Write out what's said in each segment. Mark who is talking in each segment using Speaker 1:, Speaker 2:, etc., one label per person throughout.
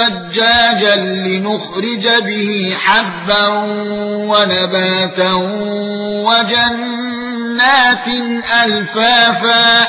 Speaker 1: ثَجَّاجًا لِنُخْرِجَ بِهِ حَبًّا وَنَبَاتًا وَجَنَّاتٍ أَلْفَافًا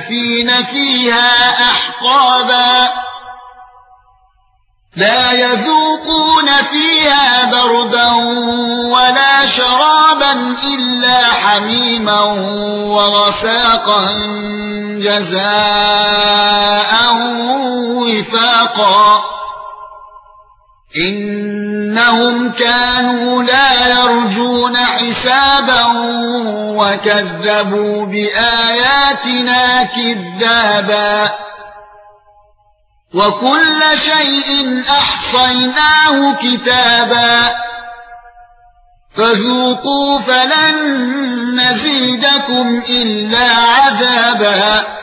Speaker 1: لَابِثِينَ فِيهَا أَحْقَابًا لا يذوقون فيها بردا ولا شرابا إلا حميما وغساقا جزاء إنهم كانوا لا يرجون حسابا وكذبوا بآياتنا كذابا. وكل شيء أحصيناه كتابا. فذوقوا فلن نزيدكم إلا عذابا.